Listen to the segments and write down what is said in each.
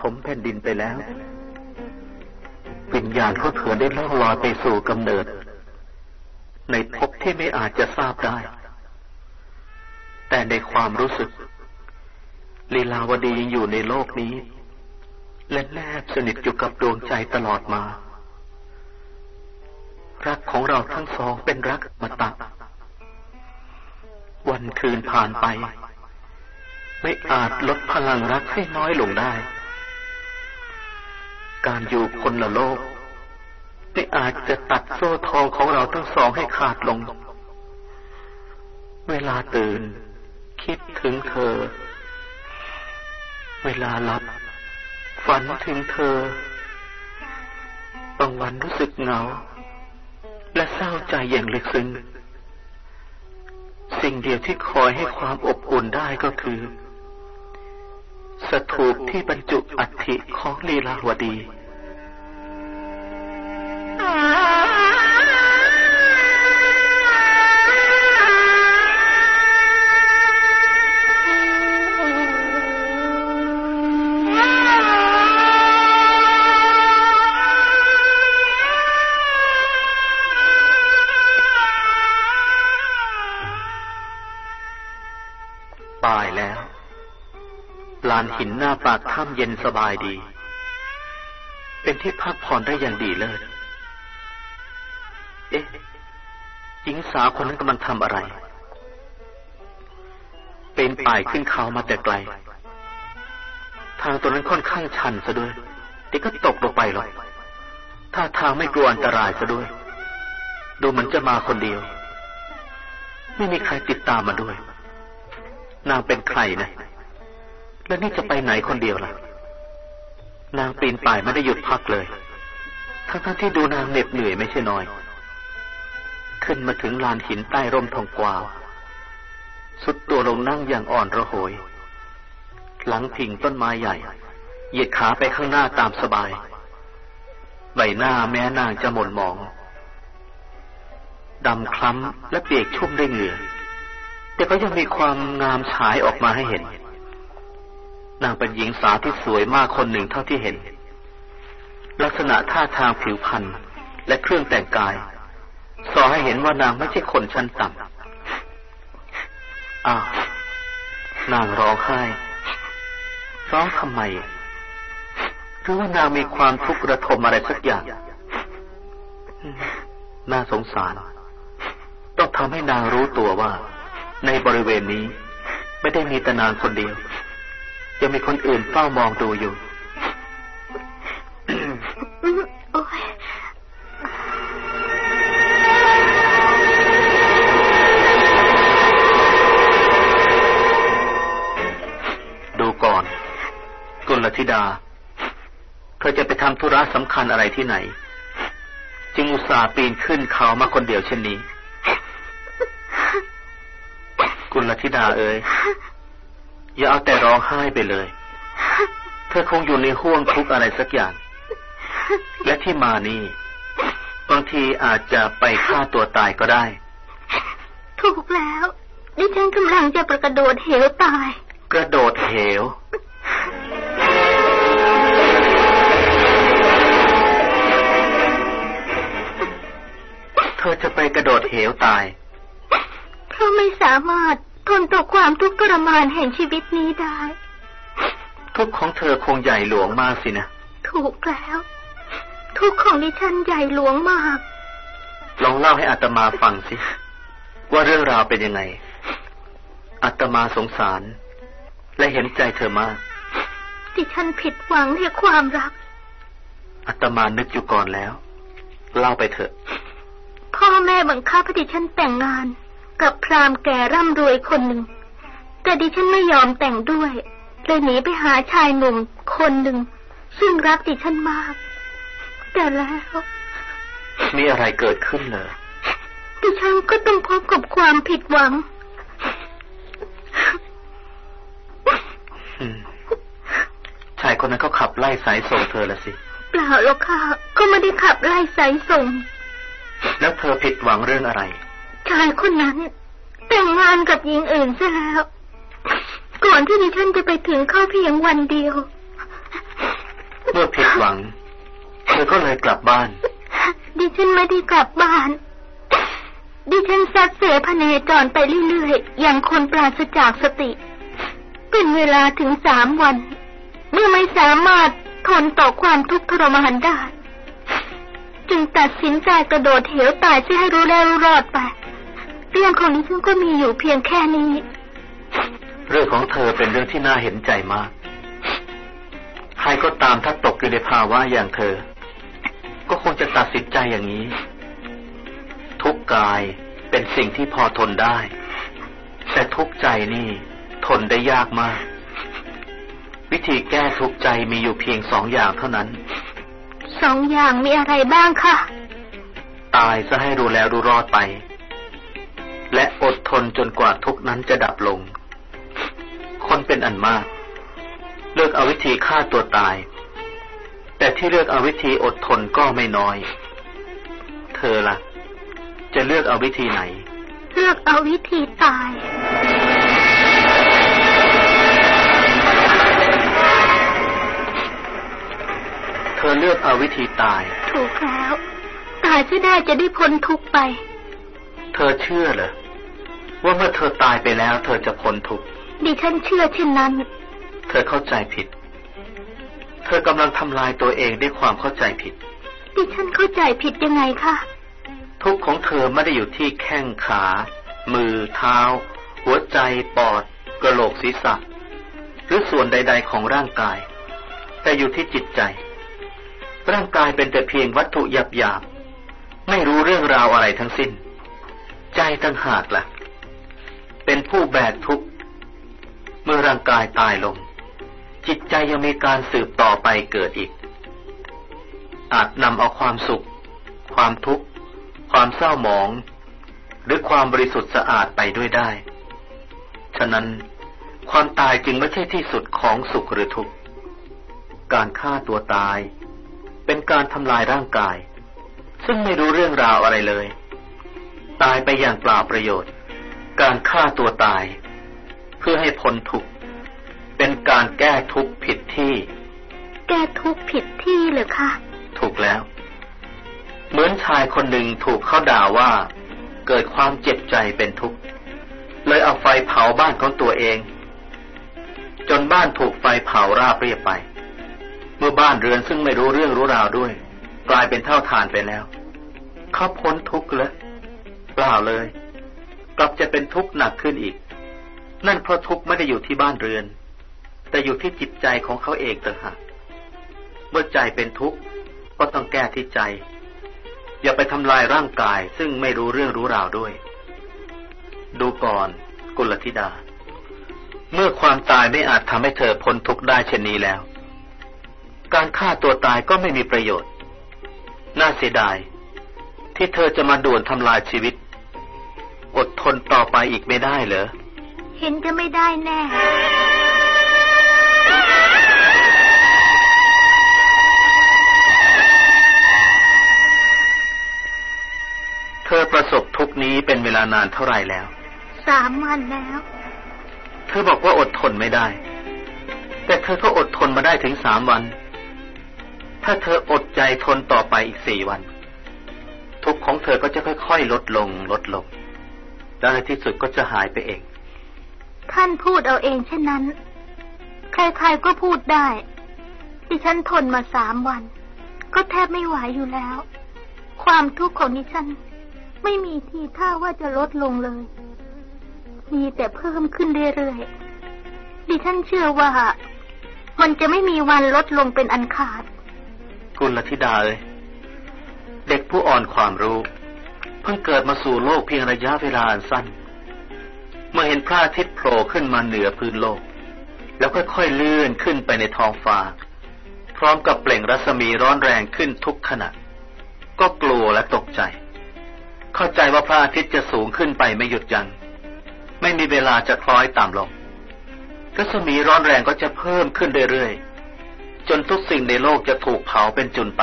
ถมแผ่นดินไปแล้ว วิญญาณเขาเถื่อนได้ล่องลอยไปสู่กำเนิด ในภพที่ไม่อาจจะทราบได้ แต่ในความรู้สึก ลีลาวดียังอยู่ในโลกนี้ และแนบสนิทอยู่กับดวงใจตลอดมา รักของเราทั้งสองเป็นรักมาตักวันคืนผ่านไป ไม่อาจลดพลังรักให้น้อยลงได้ การอยู่คนละโลกไม่อาจจะตัดโซ่ทองของเราทั้งสองให้ขาดลง เวลาตื่น คิดถึงเธอ เวลาหลับ ฝันถึงเธอบางวันรู้สึกเหงา และเศร้าใจอย่างลึกซึ้งสิ่งเดียวที่คอยให้ความอบอุ่นได้ก็คือ สถูปที่บรรจุอัฐิของลีลาวดี ปากถ้ำเย็นสบายดี เป็นที่พักผ่อนได้อย่างดีเลย เอ๊ะหญิงสาวคนนั้นกำลังทำอะไร เป็นป่ายขึ้นเขามาแต่ไกล ทางตัวนั้นค่อนข้างชันซะด้วยแต่ก็ตกลงไปหรอกถ้าทางไม่กลัวอันตรายซะด้วย ดูเหมือนจะมาคนเดียว ไม่มีใครติดตามมาด้วย นางเป็นใครนะ แล้วนี่จะไปไหนคนเดียวล่ะ นางปีนป่ายไม่ได้หยุดพักเลย ทั้งทั้งที่ดูนางเหน็ดเหนื่อยไม่ใช่น้อย ขึ้นมาถึงลานหินใต้ร่มทองกวาว สุดตัวลงนั่งอย่างอ่อนระหย หลังพิงต้นไม้ใหญ่ เหยียดขาไปข้างหน้าตามสบาย ใบหน้าแม้นางจะหม่นหมองดำคล้ำและเปียกชุ่มด้วยเหงื่อ แต่ก็ยังมีความงามฉายออกมาให้เห็น นางเป็นหญิงสาวที่สวยมากคนหนึ่งเท่าที่เห็น ลักษณะท่าทางผิวพรรณและเครื่องแต่งกายสอให้เห็นว่านางไม่ใช่คนชั้นต่ำอ้าวนางร้องไห้ร้องทำไมหรือว่านางมีความทุกข์ระทมอะไรสักอย่างน่าสงสาร ต้องทำให้นางรู้ตัวว่า ในบริเวณนี้ ไม่ได้มีแต่นางคนเดียว จะมีคนอื่นเฝ้ามองดูอยู่ดูก่อนกุลธิดา เธอจะไปทำธุระสำคัญอะไรที่ไหน จึงอุตส่าห์ปีนขึ้นเขามาคนเดียวเช่นนี้ กุลธิดาเอ๋ย อย่าเอาแต่ร้องไห้ไปเลย เธอคงอยู่ในห่วงทุกข์อะไรสักอย่าง และที่มานี่ บางทีอาจจะไปฆ่าตัวตายก็ได้ ถูกแล้ว ดิฉันกำลังจะประกระโดดเหวตาย กระโดดเหวเธอจะไปกระโดดเหวตาย เพราะไม่สามารถ ทนต่อความทุกข์ทรมานแห่งชีวิตนี้ได้ ทุกข์ของเธอคงใหญ่หลวงมากสินะ ถูกแล้ว ทุกข์ของดิฉันใหญ่หลวงมาก ลองเล่าให้อัตมาฟังสิ ว่าเรื่องราวเป็นยังไง อัตมาสงสาร และเห็นใจเธอมาก ดิฉันผิดหวังในความรัก อัตมานึกอยู่ก่อนแล้ว เล่าไปเถอะ พ่อแม่บังคับให้ดิฉันแต่งงาน กับพรามแก่ร่ำรวยคนหนึ่ง แต่ดิฉันไม่ยอมแต่งด้วย เลยหนีไปหาชายหนุ่มคนหนึ่ง ซึ่งรักดิฉันมาก แต่แล้ว มีอะไรเกิดขึ้นเหรอดิฉันก็ต้องพบกับความผิดหวัง ชายคนนั้นเขาขับไล่สายส่งเธอละสิ เปล่าหรอกค่ะ ก็ไม่ได้ขับไล่สายส่ง แล้วเธอผิดหวังเรื่องอะไร ชายคนนั้น แต่งงานกับหญิงอื่นซะแล้ว ก่อนที่ดิฉันจะไปถึงเข้าเพียงวันเดียว เมื่อผิดหวัง เธอก็เลยกลับบ้าน ดิฉันไม่ได้กลับบ้าน ดิฉันซัดเสพเนจรไปเรื่อยๆ อย่างคนปราศจากสติ เป็นเวลาถึงสามวัน เมื่อไม่สามารถทนต่อความทุกข์ทรมานได้จึงตัดสินใจกระโดดเหวตายเพื่อให้รู้แล้วรู้รอดไป เรื่องของดิฉันก็มีอยู่เพียงแค่นี้ เรื่องของเธอเป็นเรื่องที่น่าเห็นใจมาก ใครก็ตามถ้าตกอยู่ในภาวะอย่างเธอ ก็คงจะตัดสินใจอย่างนี้ ทุกกายเป็นสิ่งที่พอทนได้ แต่ทุกใจนี่ทนได้ยากมาก วิธีแก้ทุกใจมีอยู่เพียงสองอย่างเท่านั้น สองอย่างมีอะไรบ้างคะ ตายจะให้รู้แล้วรู้รอดไป และอดทนจนกว่าทุกนั้นจะดับลง คนเป็นอันมาก เลือกเอาวิธีฆ่าตัวตาย แต่ที่เลือกเอาวิธีอดทนก็ไม่น้อย เธอละ่ะ จะเลือกเอาวิธีไหน เลือกเอาวิธีตาย เธอเลือกเอาวิธีตาย ถูกแล้ว ตายจะได้จะได้พ้นทุกข์ไป เธอเชื่อเหรอ ว่าเมื่อเธอตายไปแล้ว เธอจะพ้นทุกข์ดิฉันเชื่อเช่นนั้น เธอเข้าใจผิด เธอกำลังทำลายตัวเองด้วยความเข้าใจผิด ดิฉันเข้าใจผิดยังไงคะทุกข์ของเธอไม่ได้อยู่ที่แข้งขา มือเท้า หัวใจปอดกระโหลกศีรษะ หรือส่วนใด ๆ ของร่างกาย แต่อยู่ที่จิตใจ ร่างกายเป็นแต่เพียงวัตถุหยาบๆไม่รู้เรื่องราวอะไรทั้งสิ้น ใจตั้งหากละ่ะ เป็นผู้แบกทุกข์เมื่อร่างกายตายลง จิตใจยังมีการสืบต่อไปเกิดอีก อาจนำเอาความสุข ความทุกข์ ความเศร้าหมอง หรือความบริสุทธิ์สะอาดไปด้วยได้ ฉะนั้นความตายจึงไม่ใช่ที่สุดของสุขหรือทุกข์ การฆ่าตัวตาย เป็นการทำลายร่างกาย ซึ่งไม่รู้เรื่องราวอะไรเลย ตายไปอย่างเปล่าประโยชน์ การฆ่าตัวตาย เพื่อให้พ้นทุกข์เป็นการแก้ทุกข์ผิดที่ แก้ทุกข์ผิดที่เหรอคะถูกแล้ว เหมือนชายคนหนึ่งถูกเขาด่าว่า เกิดความเจ็บใจเป็นทุกข์เลยเอาไฟเผาบ้านของตัวเอง จนบ้านถูกไฟเผาราบเรียบไป เมื่อบ้านเรือนซึ่งไม่รู้เรื่องรู้ราวด้วย กลายเป็นเท่าฐานไปแล้วเขาพ้นทุกข์เลยเปล่าเลยก ลับจะเป็นทุกข์หนักขึ้นอีก นั่นเพราะทุกข์ไม่ได้อยู่ที่บ้านเรือน แต่อยู่ที่จิตใจของเขาเองต่างหากเมื่อใจเป็นทุกข์ก็ต้องแก้ที่ใจ อย่าไปทำลายร่างกายซึ่งไม่รู้เรื่องรู้ราวด้วย ดูก่อนกุลธิดา เมื่อความตายไม่อาจทำให้เธอพ้นทุกข์ได้เช่นนี้แล้ว การฆ่าตัวตายก็ไม่มีประโยชน์ น่าเสียดาย ที่เธอจะมาด่วนทำลายชีวิต อดทนต่อไปอีกไม่ได้เหรอ เห็นจะไม่ได้แน่เธอประสบทุกข์นี้เป็นเวลานานเท่าไหร่แล้ว สามวันแล้ว เธอบอกว่าอดทนไม่ได้ แต่เธอก็อดทนมาได้ถึงสามวัน ถ้าเธออดใจทนต่อไปอีกสี่วัน ทุกข์ของเธอก็จะค่อยๆลดลงลดลง แล้วในที่สุดก็จะหายไปเอง ท่านพูดเอาเองเช่นนั้น ใครๆก็พูดได้ ดิฉันทนมาสามวัน ก็แทบไม่ไหวอยู่แล้ว ความทุกข์ของดิฉัน ไม่มีทีท่าว่าจะลดลงเลย มีแต่เพิ่มขึ้นเรื่อยๆ ดิฉันเชื่อว่า มันจะไม่มีวันลดลงเป็นอันขาด กุลธิดาเอ้ยเด็กผู้อ่อนความรู้ เพิ่งเกิดมาสู่โลกเพียงระยะเวลาอันสั้น เมื่อเห็นพระอาทิตย์โผล่ขึ้นมาเหนือพื้นโลก แล้วค่อยๆเลื่อนขึ้นไปในท้องฟ้า พร้อมกับเปล่งรัศมีร้อนแรงขึ้นทุกขณะ ก็กลัวและตกใจ เข้าใจว่าพระอาทิตย์จะสูงขึ้นไปไม่หยุดยัง้งไม่มีเวลาจะคล้อยต่ำลงรัศมีร้อนแรงก็จะเพิ่มขึ้นเรื่อยๆจนทุกสิ่งในโลกจะถูกเผาเป็นจุนไป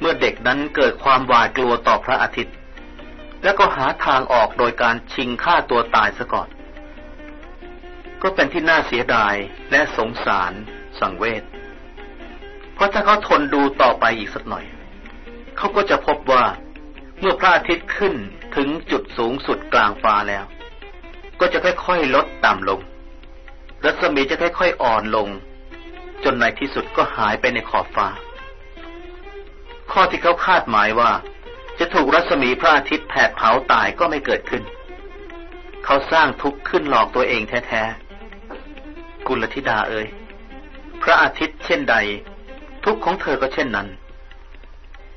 เมื่อเด็กนั้นเกิดความหวาดกลัวต่อพระอาทิตย์ แล้วก็หาทางออกโดยการชิงฆ่าตัวตายซะก่อน ก็เป็นที่น่าเสียดายและสงสารสังเวช เพราะถ้าเขาทนดูต่อไปอีกสักหน่อย เขาก็จะพบว่าเมื่อพระอาทิตย์ขึ้นถึงจุดสูงสุดกลางฟ้าแล้ว ก็จะค่อยๆลดต่ำลง รัศมีจะค่อยๆอ่อนลง จนในที่สุดก็หายไปในขอบฟ้า ข้อที่เขาคาดหมายว่า จะถูกรัศมีพระอาทิตย์แผดเผาตายก็ไม่เกิดขึ้น เขาสร้างทุกข์ขึ้นหลอกตัวเองแท้ๆ กุลธิดาเอ่ยพระอาทิตย์เช่นใด ทุกข์ของเธอก็เช่นนั้น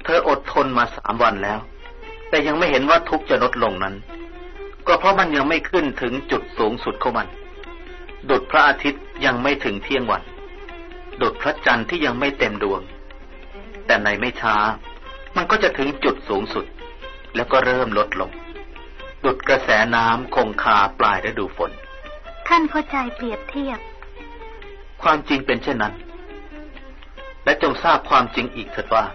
เธออดทนมาสามวันแล้ว แต่ยังไม่เห็นว่าทุกข์จะลดลงนั้น ก็เพราะมันยังไม่ขึ้นถึงจุดสูงสุดของมันดุดพระอาทิตย์ยังไม่ถึงเที่ยงวันดุดพระจันทร์ที่ยังไม่เต็มดวง แต่ในไม่ช้า มันก็จะถึงจุดสูงสุด แล้วก็เริ่มลดลงดุดกระแสน้ำคงคาปลายฤดูฝน ท่านเข้าใจเปรียบเทียบ ความจริงเป็นเช่นนั้น และจงทราบความจริงอีกเถิดว่า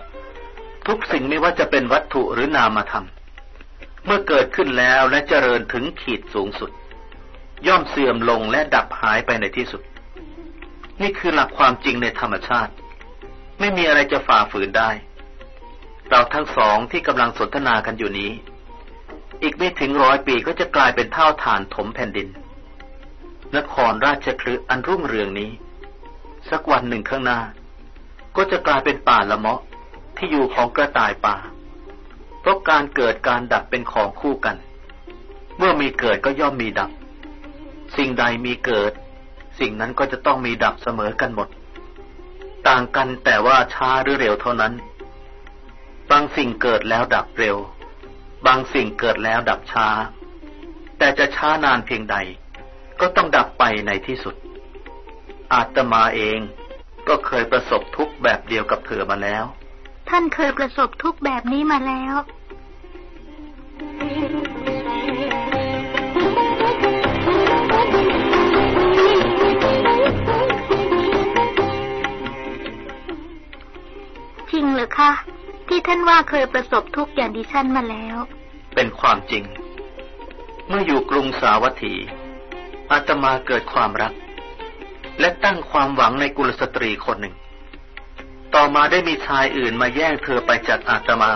ทุกสิ่งไม่ว่าจะเป็นวัตถุหรือนามธรรม เมื่อเกิดขึ้นแล้วและเจริญถึงขีดสูงสุด ย่อมเสื่อมลงและดับหายไปในที่สุด นี่คือหลักความจริงในธรรมชาติ ไม่มีอะไรจะฝ่าฝืนได้ เราทั้งสองที่กำลังสนทนากันอยู่นี้ อีกไม่ถึงร้อยปีก็จะกลายเป็นเท่าฐานถมแผ่นดิน นครราชคลืออันรุ่งเรืองนี้ สักวันหนึ่งข้างหน้า ก็จะกลายเป็นป่าละเมาะที่อยู่ของกระต่ายป่า เพราะการเกิดการดับเป็นของคู่กัน เมื่อมีเกิดก็ย่อมมีดับ สิ่งใดมีเกิด สิ่งนั้นก็จะต้องมีดับเสมอกันหมด ต่างกันแต่ว่าช้าหรือเร็วเท่านั้น บางสิ่งเกิดแล้วดับเร็ว บางสิ่งเกิดแล้วดับช้า แต่จะช้านานเพียงใด ก็ต้องดับไปในที่สุด อาตมาเองก็เคยประสบทุกแบบเดียวกับเธอมาแล้ว ท่านเคยประสบทุกแบบนี้มาแล้ว เหรอคะที่ท่านว่าเคยประสบทุกอย่างดิฉันมาแล้ว เป็นความจริง เมื่ออยู่กรุงสาวัตถี อาตมาเกิดความรัก และตั้งความหวังในกุลสตรีคนหนึ่ง ต่อมาได้มีชายอื่นมาแย่งเธอไปจากอาตมา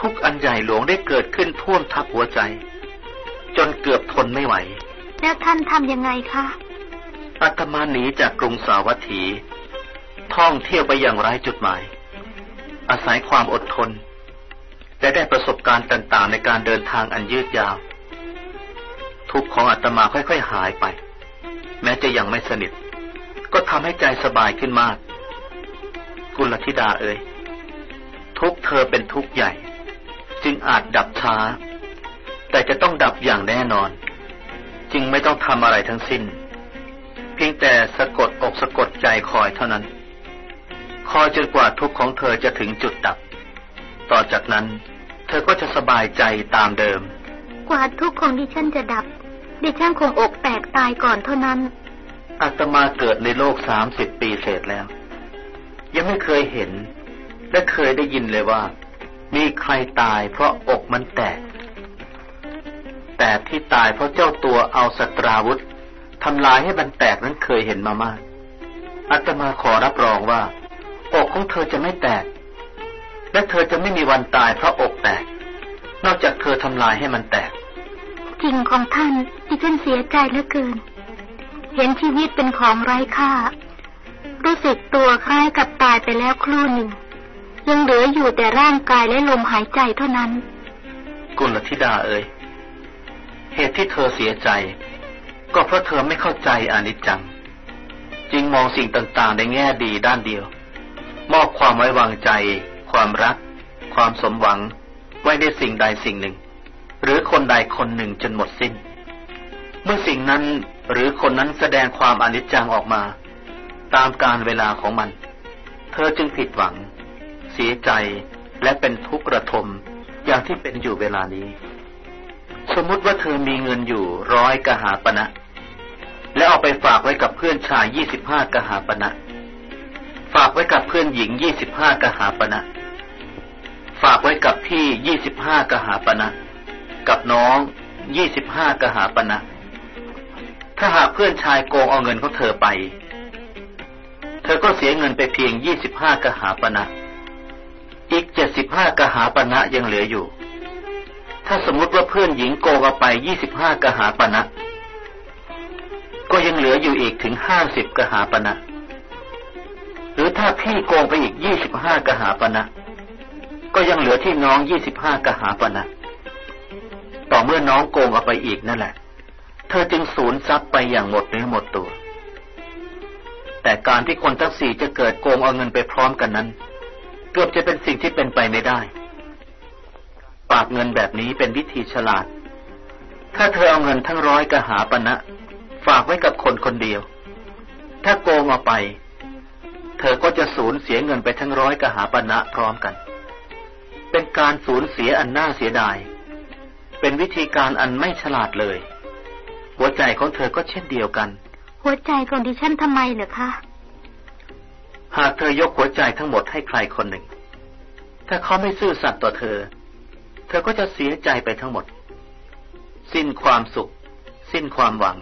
ทุกอันใหญ่หลวงได้เกิดขึ้นท่วมทับหัวใจ จนเกือบทนไม่ไหว แล้วท่านทำยังไงคะอาตมาหนีจากกรุงสาวัตถี ท่องเที่ยวไปอย่างไร้จุดหมาย อาศัยความอดทน และได้ประสบการณ์ต่างๆ ในการเดินทางอันยืดยาว ทุกของอาตมาค่อยๆหายไป แม้จะยังไม่สนิท ก็ทำให้ใจสบายขึ้นมาก กุลธิดาเอ่ยทุกเธอเป็นทุกใหญ่ จึงอาจดับช้า แต่จะต้องดับอย่างแน่นอน จึงไม่ต้องทำอะไรทั้งสิ้นเพียงแต่สะกดอกสะกดใจคอยเท่านั้น คอยจนกว่าทุกของเธอจะถึงจุดดับ ต่อจากนั้น เธอก็จะสบายใจตามเดิม กว่าทุกของดิฉันจะดับ ดิฉันคงอกแตกตายก่อนเท่านั้น อาตมาเกิดในโลกสามสิบปีเศษแล้ว ยังไม่เคยเห็น และเคยได้ยินเลยว่า มีใครตายเพราะอกมันแตก แต่ที่ตายเพราะเจ้าตัวเอาสตราวุธทำลายให้มันแตกนั้นเคยเห็นมามากอาตมาขอรับรองว่า อกของเธอจะไม่แตก และเธอจะไม่มีวันตายเพราะอกแตก นอกจากเธอทำลายให้มันแตก จริงของท่านที่ฉันเสียใจเหลือเกิน เห็นชีวิตเป็นของไร้ค่า รู้สึกตัวคล้ายกับตายไปแล้วครู่หนึ่ง ยังเหลืออยู่แต่ร่างกายและลมหายใจเท่านั้น กุลธิดาเอ๋ยเหตุที่เธอเสียใจ ก็เพราะเธอไม่เข้าใจอนิจจัง จึงมองสิ่งต่างๆในแง่ดีด้านเดียว มอบความไว้วางใจ ความรัก ความสมหวัง ไว้ในสิ่งใดสิ่งหนึ่ง หรือคนใดคนหนึ่งจนหมดสิ้น เมื่อสิ่งนั้นหรือคนนั้นแสดงความอนิจจังออกมา ตามการเวลาของมัน เธอจึงผิดหวัง เสียใจและเป็นทุกข์ระทมอย่างที่เป็นอยู่เวลานี้ สมมติว่าเธอมีเงินอยู่ร้อยกหาปณะนะและเอาไปฝากไว้กับเพื่อนชายยี่สิบห้ากหาปณะนะ ฝากไว้กับเพื่อนหญิงยี่สิบห้ากหาปณะฝากไว้กับพี่ยี่สิบห้ากหาปณะกับน้องยี่สิบห้ากหาปณะถ้าถ้าหากเพื่อนชายโกงเอาเงินของเธอไป เธอก็เสียเงินไปเพียงยี่สิบห้ากหาปณะอีกเจ็ดสิบห้ากหาปณะยังเหลืออยู่ ถ้าสมมติว่าเพื่อนหญิงโกงเอาไปยี่สิบห้ากหาปณะก็ยังเหลืออยู่อีกถึงห้าสิบกหาปณะ หรือถ้าพี่โกงไปอีกยี่สิบห้ากหาปณะก็ยังเหลือที่น้องยี่สิบห้ากหาปณะต่อเมื่อน้องโกงเอาไปอีกนั่นแหละ เธอจึงสูญทรัพย์ไปอย่างหมดเนื้อหมดตัว แต่การที่คนทั้งสี่จะเกิดโกงเอาเงินไปพร้อมกันนั้น เกือบจะเป็นสิ่งที่เป็นไปไม่ได้ ปากเงินแบบนี้เป็นวิธีฉลาด ถ้าเธอเอาเงินทั้งร้อยกหาปณะฝากไว้กับคนคนเดียว ถ้าโกงเอาไป เธอก็จะสูญเสียเงินไปทั้งร้อยกหาปณะพร้อมกัน เป็นการสูญเสียอันน่าเสียดาย เป็นวิธีการอันไม่ฉลาดเลย หัวใจของเธอก็เช่นเดียวกัน หัวใจของดิฉันทำไมเหรอคะ หากเธอยกหัวใจทั้งหมดให้ใครคนหนึ่ง ถ้าเขาไม่ซื่อสัตย์ต่อเธอ เธอก็จะเสียใจไปทั้งหมด สิ้นความสุข สิ้นความหวัง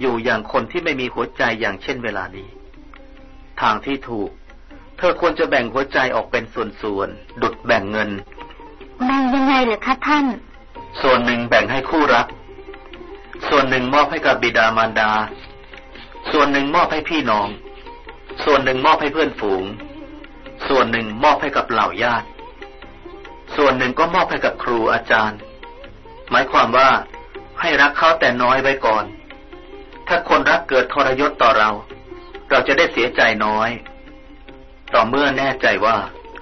อยู่อย่างคนที่ไม่มีหัวใจอย่างเช่นเวลานี้ ทางที่ถูก เธอควรจะแบ่งหัวใจออกเป็นส่วนๆ ดุดแบ่งเงิน แบ่งยังไงเหรอคะท่าน ส่วนหนึ่งแบ่งให้คู่รัก ส่วนหนึ่งมอบให้กับบิดามารดา ส่วนหนึ่งมอบให้พี่น้อง ส่วนหนึ่งมอบให้เพื่อนฝูง ส่วนหนึ่งมอบให้กับเหล่าญาติ ส่วนหนึ่งก็มอบให้กับครูอาจารย์ หมายความว่าให้รักเขาแต่น้อยไว้ก่อน ถ้าคนรักเกิดทรยศต่อเรา เราจะได้เสียใจน้อย ต่อเมื่อแน่ใจว่า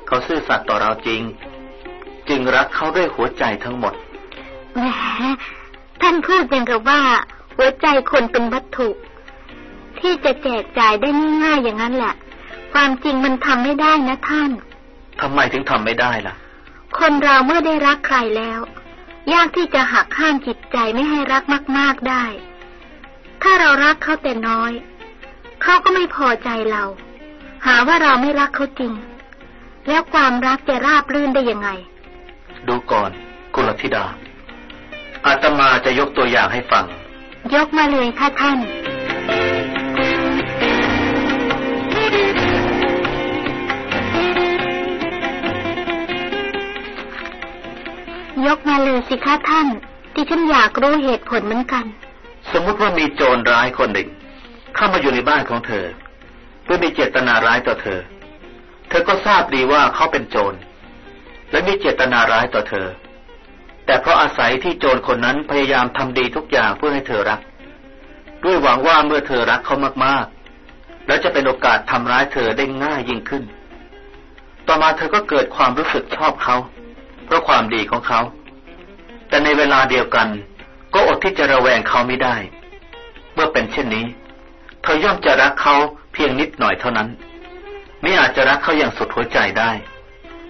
เขาซื่อสัตย์ต่อเราจริง จึงรักเขาด้วยหัวใจทั้งหมดแหมท่านพูดอย่างกับว่า หัวใจคนเป็นวัตถุ ที่จะแจกจ่ายได้ง่ายๆอย่างนั้นแหละความจริงมันทำไม่ได้นะท่านทำไมถึงทำไม่ได้ล่ะ คนเราเมื่อได้รักใครแล้ว ยากที่จะหักห้ามจิตใจไม่ให้รักมาก ๆได้ ถ้าเรารักเขาแต่น้อย เขาก็ไม่พอใจเรา หาว่าเราไม่รักเขาจริง แล้วความรักจะราบรื่นได้ยังไง ดูก่อน กุลธิดา อาตมาจะยกตัวอย่างให้ฟัง ยกมาเลยค่ะท่านยกมาเลยสิคะท่าน ที่ฉันอยากรู้เหตุผลเหมือนกัน สมมติว่ามีโจรร้ายคนหนึ่ง เข้ามาอยู่ในบ้านของเธอ เพื่อมีเจตนาร้ายต่อเธอ เธอก็ทราบดีว่าเขาเป็นโจร และมีเจตนาร้ายต่อเธอ แต่เพราะอาศัยที่โจรคนนั้นพยายามทำดีทุกอย่างเพื่อให้เธอรัก ด้วยหวังว่าเมื่อเธอรักเขามากๆ แล้วจะเป็นโอกาสทำร้ายเธอได้ง่ายยิ่งขึ้น ต่อมาเธอก็เกิดความรู้สึกชอบเขา เพราะความดีของเขา แต่ในเวลาเดียวกันก็อดที่จะระแวงเขาไม่ได้ เมื่อเป็นเช่นนี้ เธอย่อมจะรักเขาเพียงนิดหน่อยเท่านั้น ไม่อาจจะรักเขาอย่างสุดหัวใจได้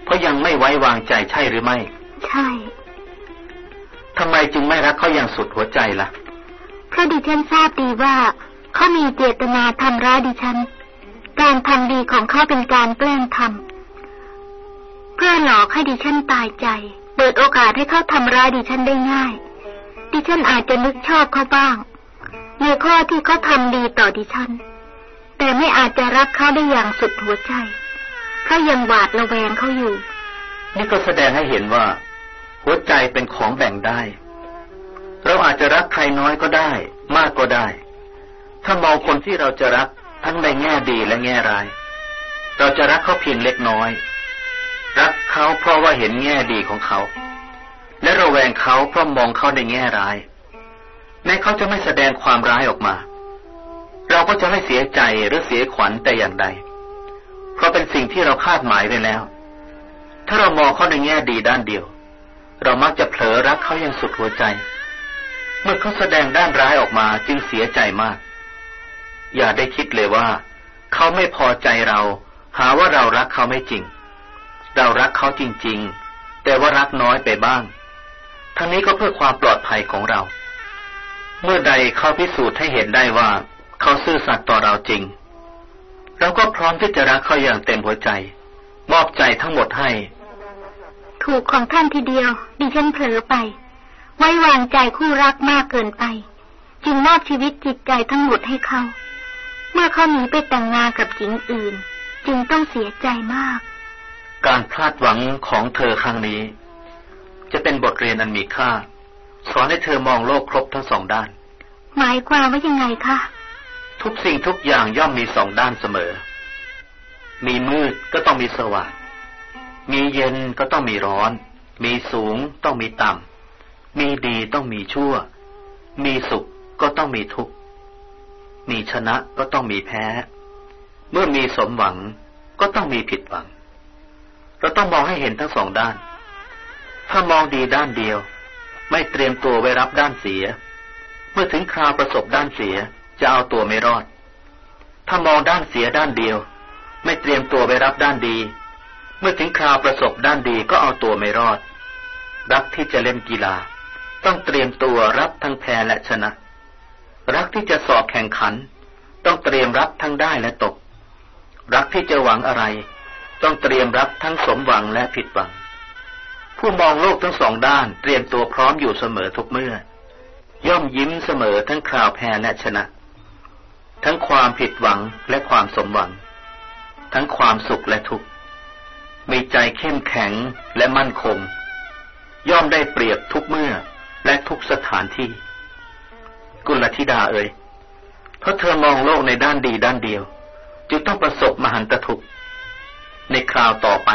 เพราะยังไม่ไว้วางใจใช่หรือไม่ ใช่ทำไมจึงไม่รักเขาอย่างสุดหัวใจละ่ะเพราะดิฉันทราบดีว่าเขามีเจตนาทำร้ายดิฉัน การทำดีของเขาเป็นการแกล้งทำเพื่อหลอกให้ดิฉันตายใจ เปิดโอกาสให้เขาทำร้ายดิฉันได้ง่าย ดิฉันอาจจะนึกชอบเขาบ้าง ในข้อที่เขาทำดีต่อดิฉัน แต่ไม่อาจจะรักเขาได้อย่างสุดหัวใจเขายังหวาดระแวงเขาอยู่ นี่ก็แสดงให้เห็นว่า หัวใจเป็นของแบ่งได้ เราอาจจะรักใครน้อยก็ได้ มากก็ได้ ถ้ามองคนที่เราจะรักทั้งในแง่ดีและแง่ร้าย เราจะรักเขาเพียงเล็กน้อย รักเขาเพราะว่าเห็นแง่ดีของเขา และระแวงเขาเพราะมองเขาในแง่ร้าย แม้เขาจะไม่แสดงความร้ายออกมา เราก็จะไม่เสียใจหรือเสียขวัญแต่อย่างใด เพราะเป็นสิ่งที่เราคาดหมายไว้แล้ว ถ้าเรามองเขาในแง่ดีด้านเดียว เรามักจะเผลอรักเขาอย่างสุดหัวใจ เมื่อเขาแสดงด้านร้ายออกมาจึงเสียใจมาก อย่าได้คิดเลยว่า เขาไม่พอใจเรา หาว่าเรารักเขาไม่จริง เรารักเขาจริง ๆ แต่ว่ารักน้อยไปบ้าง ทั้งนี้ก็เพื่อความปลอดภัยของเรา เมื่อใดเขาพิสูจน์ให้เห็นได้ว่า เขาซื่อสัตย์ต่อเราจริง เราก็พร้อมที่จะรักเขาอย่างเต็มหัวใจ มอบใจทั้งหมดให้ ถูกของท่านทีเดียว ดิฉันเผลอไป ไว้วางใจคู่รักมากเกินไป จึงมอบชีวิตจิตใจทั้งหมดให้เขา เมื่อเขาหนีไปแต่งงานกับหญิงอื่น จึงต้องเสียใจมาก การพลาดหวังของเธอครั้งนี้ จะเป็นบทเรียนอันมีค่า สอนให้เธอมองโลกครบทั้งสองด้าน หมายความว่ายังไงคะทุกสิ่งทุกอย่างย่อมมีสองด้านเสมอ มีมืดก็ต้องมีสว่าง มีเย็นก็ต้องมีร้อน มีสูงต้องมีต่ำ มีดีต้องมีชั่ว มีสุขก็ต้องมีทุกข์ มีชนะก็ต้องมีแพ้ เมื่อมีสมหวังก็ต้องมีผิดหวัง เราต้องมองให้เห็นทั้งสองด้าน ถ้ามองดีด้านเดียว ไม่เตรียมตัวไว้รับด้านเสีย เมื่อถึงคราวประสบด้านเสียจะเอาตัวไม่รอด ถ้ามองด้านเสียด้านเดียว ไม่เตรียมตัวไว้รับด้านดี เมื่อถึงคราวประสบด้านดีก็เอาตัวไม่รอด รักที่จะเล่นกีฬา ต้องเตรียมตัวรับทั้งแพ้และชนะ รักที่จะสอบแข่งขัน ต้องเตรียมรับทั้งได้และตก รักที่จะหวังอะไร ต้องเตรียมรับทั้งสมหวังและผิดหวัง ผู้มองโลกทั้งสองด้านเตรียมตัวพร้อมอยู่เสมอทุกเมื่อ ย่อมยิ้มเสมอทั้งคราวแพ้และชนะ ทั้งความผิดหวังและความสมหวัง ทั้งความสุขและทุกข์มีใจเข้มแข็งและมั่นคง ย่อมได้เปรียบทุกเมื่อและทุกสถานที่ กุลธิดาเอ่ยเพราะเธอมองโลกในด้านดีด้านเดียว จึงต้องประสบมหันตทุกข์ในคราวต่อไป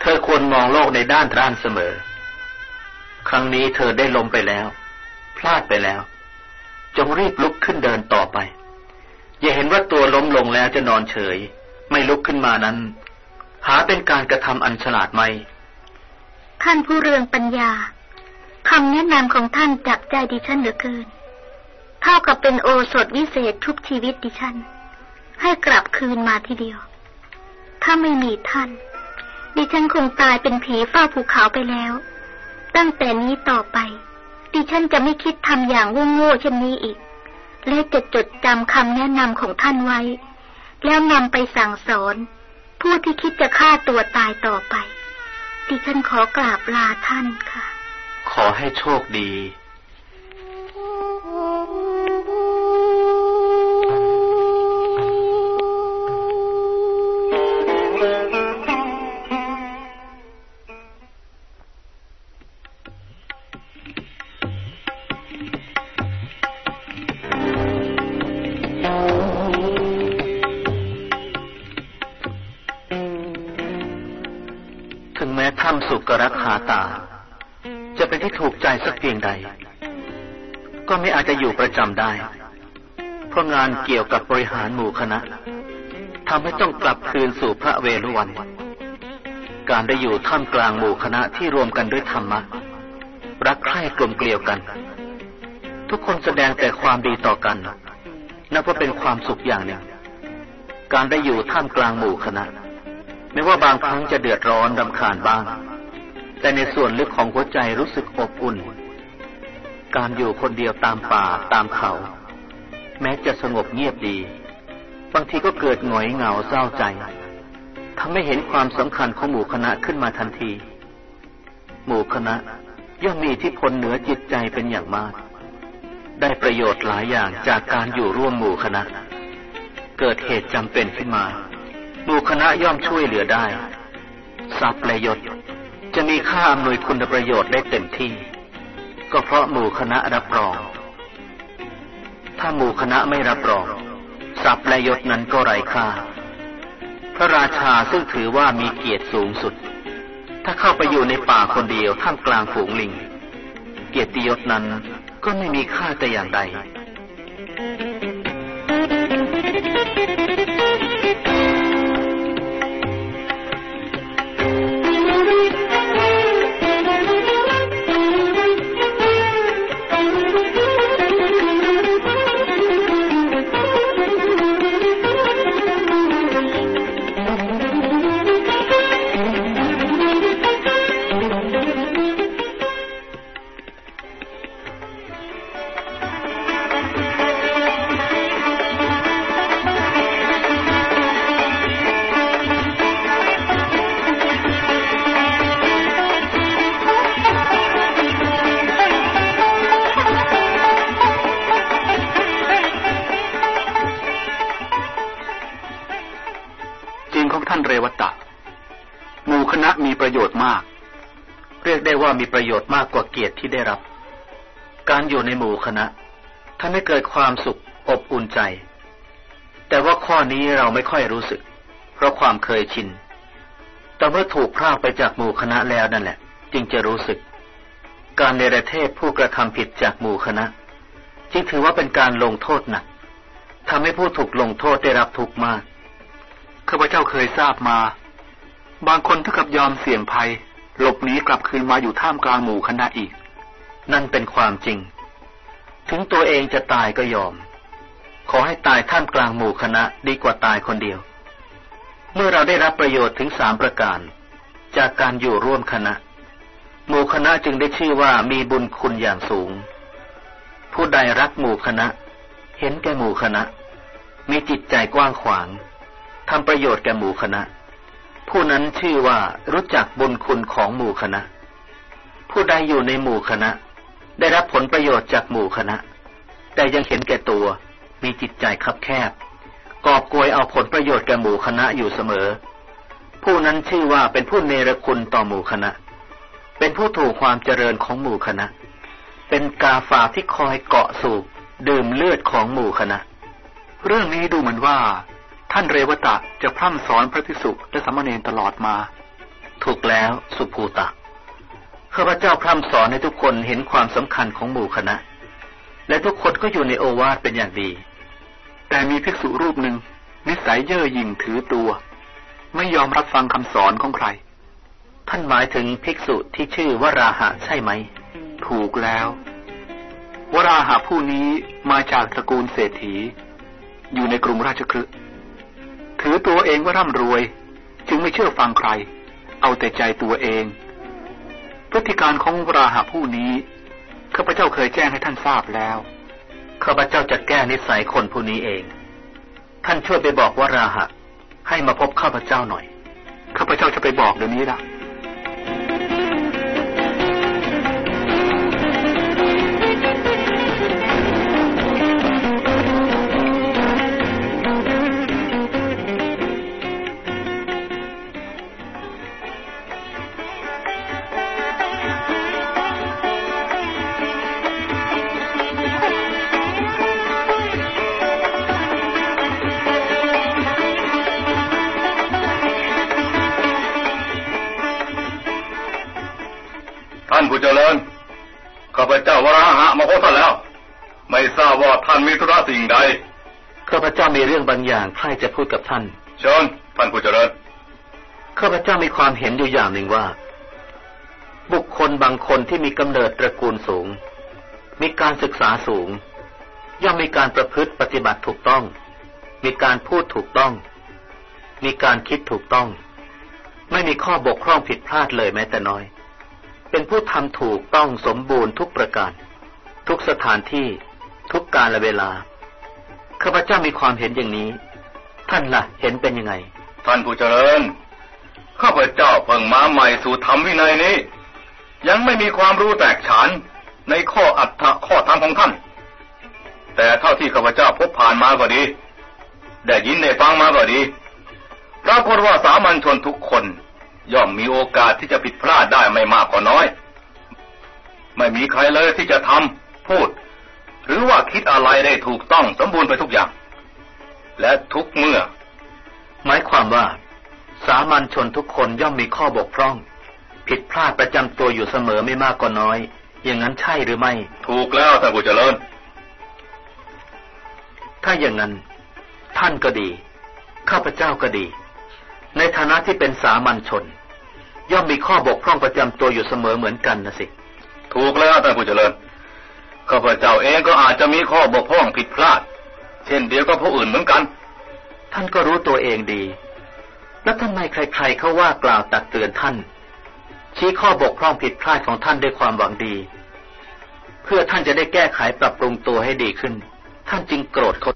เธอควรมองโลกในด้านร้านเสมอ ครั้งนี้เธอได้ลมไปแล้ว พลาดไปแล้ว จงรีบลุกขึ้นเดินต่อไป อย่าเห็นว่าตัวล้มลงแล้วจะนอนเฉย ไม่ลุกขึ้นมานั้น หาเป็นการกระทำอันฉลาดไหมท่านผู้เรืองปัญญาคำแนะนำของท่านจับใจดิฉันเหลือเกิน เท่ากับเป็นโอสถวิเศษทุกชีวิตดิฉัน ให้กลับคืนมาทีเดียว ถ้าไม่มีท่าน ดิฉันคงตายเป็นผีเฝ้าภูเขาไปแล้ว ตั้งแต่นี้ต่อไป ดิฉันจะไม่คิดทำอย่างโง่ๆเช่นนี้อีก และจะจดจำคำแนะนำของท่านไว้ แล้วนำไปสั่งสอน ผู้ที่คิดจะฆ่าตัวตายต่อไป ดิฉันขอกราบลาท่านค่ะ ขอให้โชคดีาตา จะเป็นที่ถูกใจสักเพียงใด ก็ไม่อาจจะอยู่ประจำได้ เพราะงานเกี่ยวกับบริหารหมู่คณะทำให้ต้องกลับคืนสู่พระเวรุวัน การได้อยู่ท่ามกลางหมู่คณะที่รวมกันด้วยธรรมะ รักใคร่กลมเกลียวกัน ทุกคนแสดงแต่ความดีต่อกัน นับว่าเป็นความสุขอย่างหนึ่ง การได้อยู่ท่ามกลางหมู่คณะ ไม่ว่าบางครั้งจะเดือดร้อนรำคาญบ้าง แต่ในส่วนลึกของหัวใจรู้สึกอบอุ่น การอยู่คนเดียวตามป่าตามเขา แม้จะสงบเงียบดี บางทีก็เกิดหงอยเหงาเศร้าใจทำให้เห็นความสำคัญของหมู่คณะขึ้นมาทันที หมู่คณะย่อมมีที่พลเหนือจิตใจเป็นอย่างมาก ได้ประโยชน์หลายอย่างจากการอยู่ร่วมหมู่คณะ เกิดเหตุจำเป็นขึ้นมา หมู่คณะย่อมช่วยเหลือได้ ทรัพย์และยศ จะมีค่าอำนวยคุณประโยชน์ได้เต็มที่ ก็เพราะหมู่คณะรับรอง ถ้าหมู่คณะไม่รับรองทรัพย์และยศนั้นก็ไร้ค่า พระราชาซึ่งถือว่ามีเกียรติสูงสุด ถ้าเข้าไปอยู่ในป่าคนเดียวท่ามกลางฝูงลิง เกียรติยศนั้นก็ไม่มีค่าแต่อย่างใด เรวตะหมู่คณะมีประโยชน์มาก เรียกได้ว่ามีประโยชน์มากกว่าเกียรติที่ได้รับ การอยู่ในหมู่คณะทำให้เกิดความสุขอบอุ่นใจ แต่ว่าข้อนี้เราไม่ค่อยรู้สึก เพราะความเคยชิน แต่เมื่อถูกพรากไปจากหมู่คณะแล้วนั่นแหละ จึงจะรู้สึก การเนประเทศผู้กระทำผิดจากหมู่คณะ จึงถือว่าเป็นการลงโทษหนักทำให้ผู้ถูกลงโทษได้รับทุกข์มาก ข้าพเจ้าเคยทราบมา บางคนถึงกับยอมเสี่ยงภัย หลบหนีกลับคืนมาอยู่ท่ามกลางหมู่คณะอีก นั่นเป็นความจริง ถึงตัวเองจะตายก็ยอม ขอให้ตายท่ามกลางหมู่คณะดีกว่าตายคนเดียว เมื่อเราได้รับประโยชน์ถึงสามประการ จากการอยู่ร่วมคณะ หมู่คณะจึงได้ชื่อว่ามีบุญคุณอย่างสูง ผู้ใดรักหมู่คณะ เห็นแก่หมู่คณะ มีจิตใจกว้างขวาง ทำประโยชน์แก่หมู่คณะ ผู้นั้นชื่อว่ารู้จักบุญคุณของหมู่คณะ ผู้ใดอยู่ในหมู่คณะ ได้รับผลประโยชน์จากหมู่คณะ แต่ยังเห็นแก่ตัว มีจิตใจคับแคบ กอบกวยเอาผลประโยชน์แก่หมู่คณะอยู่เสมอ ผู้นั้นชื่อว่าเป็นผู้เนรคุณต่อหมู่คณะ เป็นผู้ถูกความเจริญของหมู่คณะ เป็นกาฝาที่คอยเกาะสูบดื่มเลือดของหมู่คณะ เรื่องนี้ดูเหมือนว่า ท่านเรวตะจะพร่ำสอนพระภิกษุและสมณเณรตลอดมา ถูกแล้วสุภูตะข้าพเจ้าพร่ำสอนให้ทุกคนเห็นความสำคัญของหมู่คณะ และทุกคนก็อยู่ในโอวาทเป็นอย่างดี แต่มีภิกษุรูปหนึ่งนิสัยเย่อหยิ่งถือตัว ไม่ยอมรับฟังคำสอนของใคร ท่านหมายถึงภิกษุที่ชื่อวราหะใช่ไหม ถูกแล้ว วราหะผู้นี้มาจากตระกูลเศรษฐี อยู่ในกรุงราชคฤห์ ถือตัวเองว่าร่ำรวย จึงไม่เชื่อฟังใคร เอาแต่ใจตัวเอง พฤติการของราหะผู้นี้ข้าพเจ้าเคยแจ้งให้ท่านทราบแล้วข้าพเจ้าจะแก้นิสัยคนผู้นี้เอง ท่านช่วยไปบอกว่าราหะ ให้มาพบข้าพเจ้าหน่อยข้าพเจ้าจะไปบอกเดี๋ยวนี้ละ ผู้เจริญข้าพเจ้าวราหะมาพบท่านแล้ว ไม่ทราบว่าท่านมีธุระสิ่งใดข้าพเจ้ามีเรื่องบางอย่างใครจะพูดกับท่าน เชิญท่านผู้เจริญข้าพเจ้ามีความเห็นอยู่อย่างหนึ่งว่า บุคคลบางคนที่มีกำเนิดตระกูลสูง มีการศึกษาสูง ย่อมมีการประพฤติปฏิบัติถูกต้อง มีการพูดถูกต้อง มีการคิดถูกต้อง ไม่มีข้อบกพร่องผิดพลาดเลยแม้แต่น้อย เป็นผู้ทำถูกต้องสมบูรณ์ทุกประการ ทุกสถานที่ทุกกาลเวลาข้าพเจ้ามีความเห็นอย่างนี้ ท่านละ่ะ เห็นเป็นยังไง ท่านผู้เจริญข้าพเจ้าเพิ่งมาใหม่สู่ธรรมวินัยนี้ ยังไม่มีความรู้แตกฉานในข้ออัตถะข้อธรรมของท่าน แต่เท่าที่ข้าพเจ้าพบผ่านมาก็ดี ได้ยินได้ฟังมาก็ดีปรากฏว่าสามัญชนทุกคน ย่อมมีโอกาสที่จะผิดพลาดได้ไม่มากก็น้อย ไม่มีใครเลยที่จะทำพูด หรือว่าคิดอะไรได้ถูกต้องสมบูรณ์ไปทุกอย่าง และทุกเมื่อ หมายความว่า สามัญชนทุกคนย่อมมีข้อบกพร่อง ผิดพลาดประจำตัวอยู่เสมอไม่มากก็น้อย อย่างนั้นใช่หรือไม่ ถูกแล้วท่านผู้เจริญ ถ้าอย่างนั้น ท่านก็ดี ข้าพเจ้าก็ดี ในฐานะที่เป็นสามัญชน ย่อมมีข้อบกพร่องประจำตัวอยู่เสมอเหมือนกันนะสิ ถูกแล้วท่านผู้เจริญข้าพเจ้าเองก็อาจจะมีข้อบกพร่องผิดพลาด เช่นเดียวกับผู้อื่นเหมือนกัน ท่านก็รู้ตัวเองดี แล้วทำไมใคร ๆเขาว่ากล่าวตักเตือนท่าน ชี้ข้อบกพร่องผิดพลาดของท่านด้วยความหวังดี เพื่อท่านจะได้แก้ไขปรับปรุงตัวให้ดีขึ้น ท่านจึงโกรธเขา